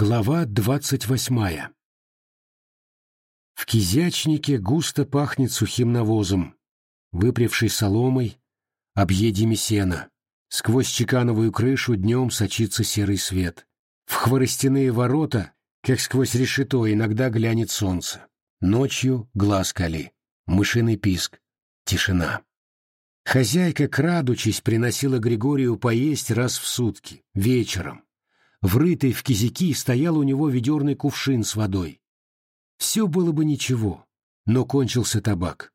Глава двадцать восьмая В кизячнике густо пахнет сухим навозом, выпревшей соломой, объедьями сена. Сквозь чекановую крышу днем сочится серый свет. В хворостяные ворота, как сквозь решето, иногда глянет солнце. Ночью глаз кали, мышиный писк, тишина. Хозяйка, крадучись, приносила Григорию поесть раз в сутки, вечером врытый в кизяки, стоял у него ведерный кувшин с водой. Все было бы ничего, но кончился табак.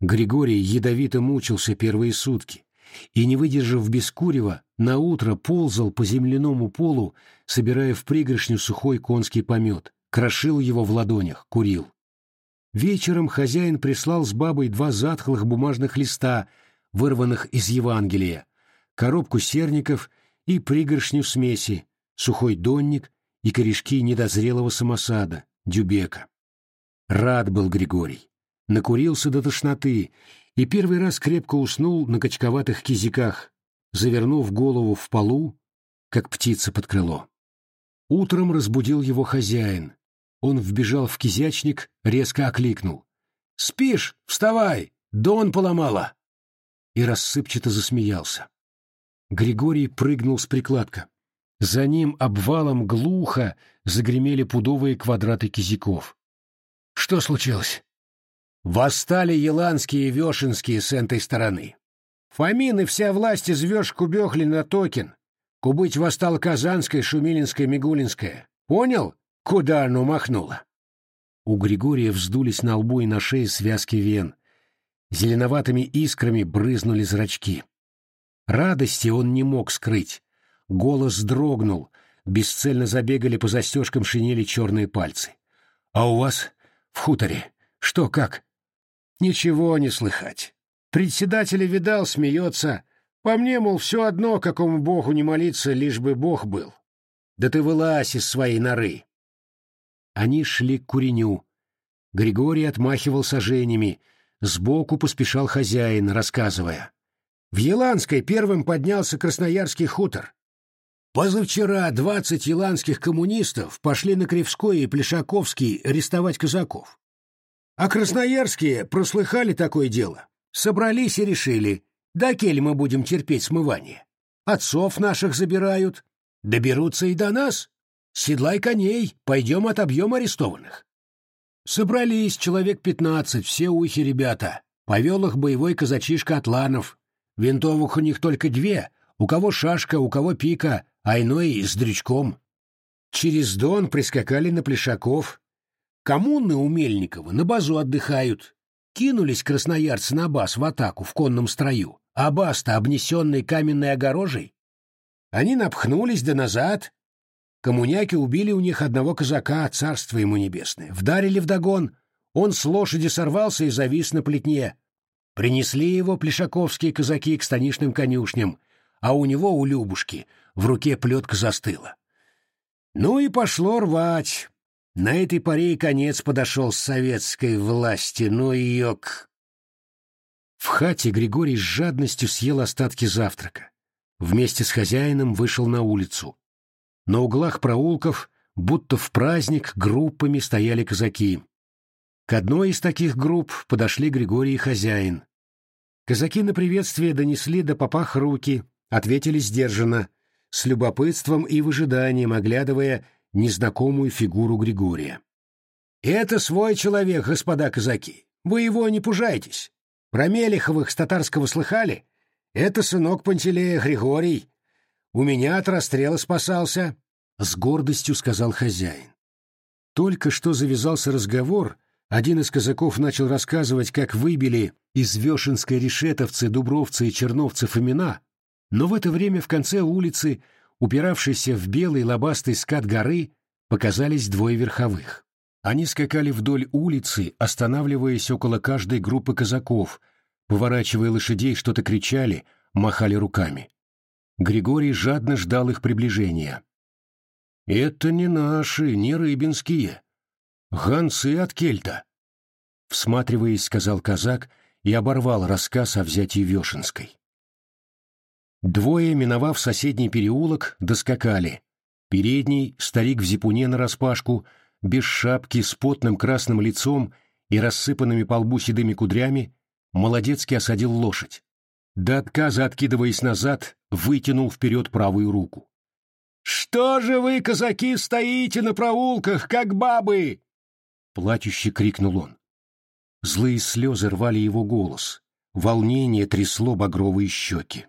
Григорий ядовито мучился первые сутки и, не выдержав без курева, наутро ползал по земляному полу, собирая в пригоршню сухой конский помет, крошил его в ладонях, курил. Вечером хозяин прислал с бабой два затхлых бумажных листа, вырванных из Евангелия, коробку серников и пригоршню смеси, сухой донник и корешки недозрелого самосада, дюбека. Рад был Григорий. Накурился до тошноты и первый раз крепко уснул на качковатых кизиках, завернув голову в полу, как птица под крыло. Утром разбудил его хозяин. Он вбежал в кизячник, резко окликнул. «Спишь? Вставай! Дон поломала!» И рассыпчато засмеялся. Григорий прыгнул с прикладка. За ним обвалом глухо загремели пудовые квадраты кизиков. Что случилось? Восстали еланские и вешенские с этой стороны. Фомин и вся власть из Вешку на Токин. Кубыть восстал Казанская, Шумилинская, Мигулинская. Понял, куда оно махнуло? У Григория вздулись на лбу и на шее связки вен. Зеленоватыми искрами брызнули зрачки. Радости он не мог скрыть. Голос дрогнул, бесцельно забегали по застежкам шинели черные пальцы. «А у вас в хуторе? Что, как?» «Ничего не слыхать. Председателя видал, смеется. По мне, мол, все одно, какому богу не молиться, лишь бы бог был. Да ты вылазь из своей норы!» Они шли к куреню. Григорий отмахивал сожениями. Сбоку поспешал хозяин, рассказывая. В Еланской первым поднялся Красноярский хутор. Позавчера двадцать еланских коммунистов пошли на Кривской и Плешаковский арестовать казаков. А красноярские прослыхали такое дело, собрались и решили, да кель мы будем терпеть смывание. Отцов наших забирают, доберутся и до нас. Седлай коней, пойдем отобьем арестованных. Собрались человек пятнадцать, все ухи ребята. Повел их боевой казачишка Атланов. Винтовых у них только две, у кого шашка, у кого пика, а иной с дрючком. Через Дон прискакали на Плешаков. Коммуны у Мельникова на базу отдыхают. Кинулись красноярцы на баз в атаку в конном строю, а баз-то обнесенный каменной огорожей. Они напхнулись да назад. Коммуняки убили у них одного казака, царство ему небесное. Вдарили вдогон. Он с лошади сорвался и завис на плетне. Принесли его плешаковские казаки к станичным конюшням, а у него, у Любушки, в руке плетка застыла. Ну и пошло рвать. На этой паре и конец подошел с советской власти, ну и ёк. В хате Григорий с жадностью съел остатки завтрака. Вместе с хозяином вышел на улицу. На углах проулков, будто в праздник, группами стояли казаки. К одной из таких групп подошли Григорий и хозяин. Казаки на приветствие донесли до попах руки, ответили сдержанно — с любопытством и выжиданием оглядывая незнакомую фигуру Григория. «Это свой человек, господа казаки. Вы его не пужайтесь. Про Мелеховых с татарского слыхали? Это сынок Пантелея Григорий. У меня от расстрела спасался», — с гордостью сказал хозяин. Только что завязался разговор, один из казаков начал рассказывать, как выбили из Вешенской решетовцы, дубровцы и черновцев имена, но в это время в конце улицы, упиравшейся в белый лобастый скат горы, показались двое верховых. Они скакали вдоль улицы, останавливаясь около каждой группы казаков, поворачивая лошадей, что-то кричали, махали руками. Григорий жадно ждал их приближения. «Это не наши, не рыбинские. Гонцы от кельта», — всматриваясь, сказал казак и оборвал рассказ о взятии Вешенской. Двое, миновав соседний переулок, доскакали. Передний старик в зипуне нараспашку, без шапки, с потным красным лицом и рассыпанными по лбу седыми кудрями, молодецки осадил лошадь. До отказа откидываясь назад, вытянул вперед правую руку. «Что же вы, казаки, стоите на проулках, как бабы?» Плачуще крикнул он. Злые слезы рвали его голос. Волнение трясло багровые щеки.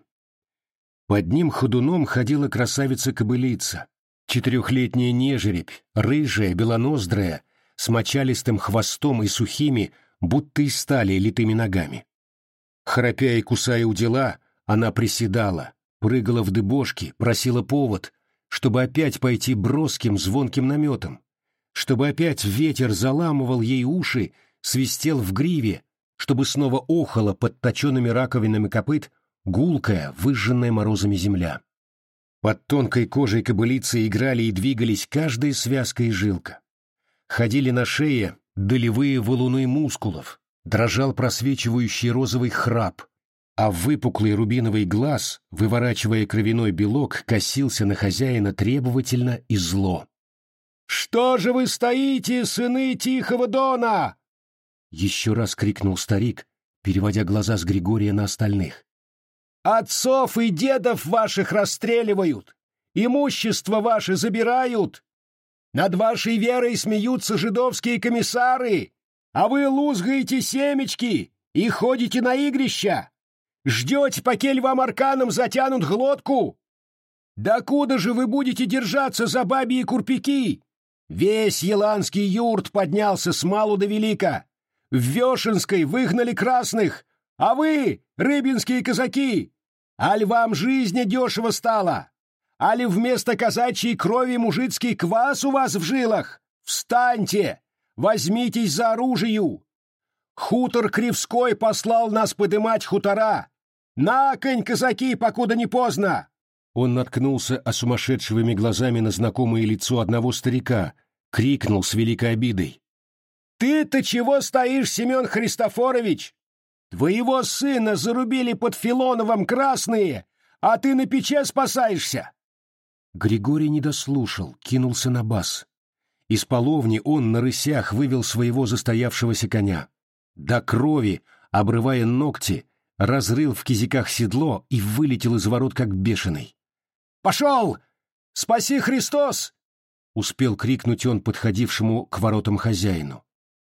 Под ним ходуном ходила красавица-кобылица, четырехлетняя нежеребь, рыжая, белоноздрая, с мочалистым хвостом и сухими, будто из стали литыми ногами. Храпя и кусая у дела, она приседала, прыгала в дыбошки, просила повод, чтобы опять пойти броским звонким наметом, чтобы опять ветер заламывал ей уши, свистел в гриве, чтобы снова охала под точенными раковинами копыт гулкая, выжженная морозами земля. Под тонкой кожей кобылицы играли и двигались каждая связка и жилка. Ходили на шее долевые валуны мускулов, дрожал просвечивающий розовый храп, а выпуклый рубиновый глаз, выворачивая кровяной белок, косился на хозяина требовательно и зло. «Что же вы стоите, сыны Тихого Дона?» Еще раз крикнул старик, переводя глаза с Григория на остальных. «Отцов и дедов ваших расстреливают, имущество ваше забирают, над вашей верой смеются жидовские комиссары, а вы лузгаете семечки и ходите на игрища. Ждете, покель вам арканом затянут глотку? Да куда же вы будете держаться за бабьи курпики? Весь еланский юрт поднялся с малу до велика. В Вешенской выгнали красных, а вы, рыбинские казаки, аль вам жизнь дешево стала? Али вместо казачьей крови мужицкий квас у вас в жилах? Встаньте! Возьмитесь за оружию! Хутор Кривской послал нас подымать хутора! На конь, казаки, покуда не поздно!» Он наткнулся осумасшедшими глазами на знакомое лицо одного старика, крикнул с великой обидой. «Ты-то чего стоишь, Семен Христофорович? Твоего сына зарубили под Филоновым красные, а ты на пече спасаешься!» Григорий не дослушал, кинулся на бас. Из половни он на рысях вывел своего застоявшегося коня. До крови, обрывая ногти, разрыл в кизиках седло и вылетел из ворот как бешеный. «Пошел! Спаси Христос!» Успел крикнуть он подходившему к воротам хозяину.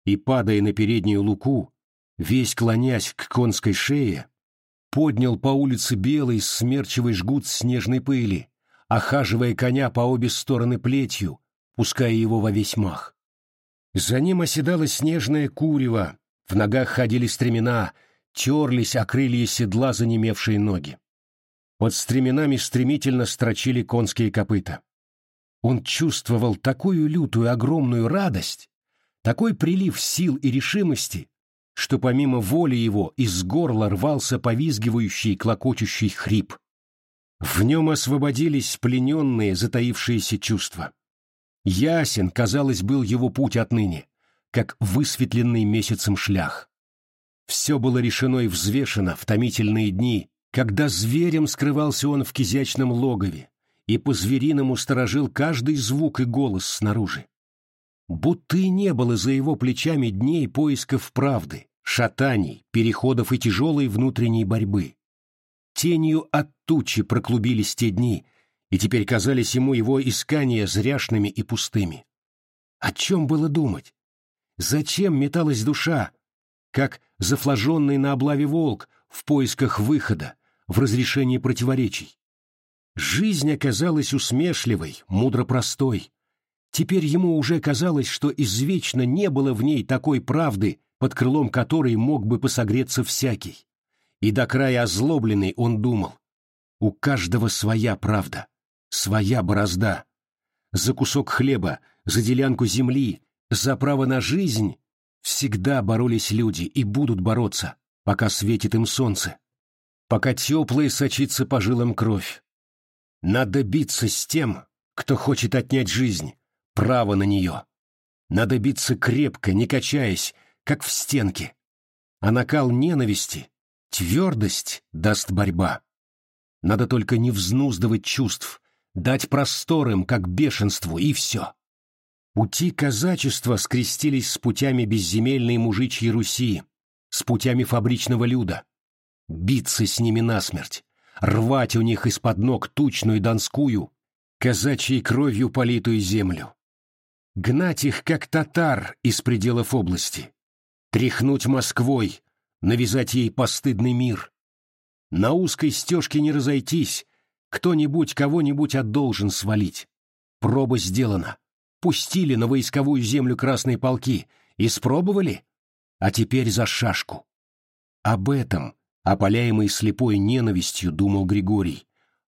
И, падая на переднюю луку, весь клонясь к конской шее, поднял по улице белый смерчевый жгут снежной пыли, охаживая коня по обе стороны плетью, пуская его во весь мах. За ним оседало снежное курево, в ногах ходили стремена, терлись о крылья седла занемевшие ноги. Под стременами стремительно строчили конские копыта. Он чувствовал такую лютую огромную радость, такой прилив сил и решимости, что помимо воли его из горла рвался повизгивающий клокочущий хрип. В нем освободились плененные, затаившиеся чувства. Ясен, казалось, был его путь отныне, как высветленный месяцем шлях. Все было решено и взвешено в томительные дни, когда зверем скрывался он в кизячном логове и по-звериному сторожил каждый звук и голос снаружи. Будто и не было за его плечами дней поисков правды, шатаний, переходов и тяжелой внутренней борьбы. Тенью от тучи проклубились те дни, и теперь казались ему его искания зряшными и пустыми. О чем было думать? Зачем металась душа, как зафлаженный на облаве волк в поисках выхода, в разрешении противоречий? Жизнь оказалась усмешливой, мудро простой. Теперь ему уже казалось, что извечно не было в ней такой правды, под крылом которой мог бы посогреться всякий. И до края озлобленный он думал. У каждого своя правда, своя борозда. За кусок хлеба, за делянку земли, за право на жизнь всегда боролись люди и будут бороться, пока светит им солнце, пока теплая сочится по жилам кровь. Надо биться с тем, кто хочет отнять жизнь, право на нее. Надо биться крепко, не качаясь, как в стенке. А накал ненависти Твердость даст борьба. Надо только не взнуздывать чувств, дать просторым, как бешенству, и все. Пути казачества скрестились с путями безземельной мужичьей Руси, с путями фабричного люда. Биться с ними насмерть, рвать у них из-под ног тучную донскую, казачьей кровью политую землю. Гнать их, как татар, из пределов области. Тряхнуть Москвой, навязать ей постыдный мир. На узкой стежке не разойтись, кто-нибудь кого-нибудь отдолжен свалить. Проба сделана. Пустили на войсковую землю красные полки. Испробовали? А теперь за шашку. Об этом, опаляемый слепой ненавистью, думал Григорий,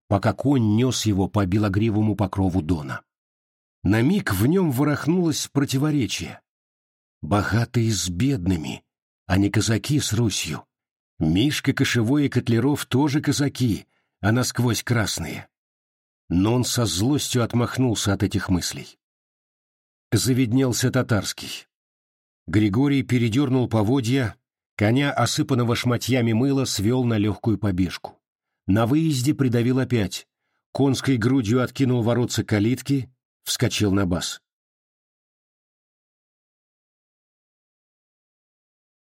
пока конь нес его по белогривому покрову Дона. На миг в нем ворохнулось противоречие. Богатые с бедными, а не казаки с Русью. Мишка, Кошевой и Котлеров тоже казаки, а насквозь красные. Но он со злостью отмахнулся от этих мыслей. Заведнелся татарский. Григорий передернул поводья, коня, осыпанного шматьями мыла, свел на легкую побежку. На выезде придавил опять, конской грудью откинул воротца калитки, вскочил на бас.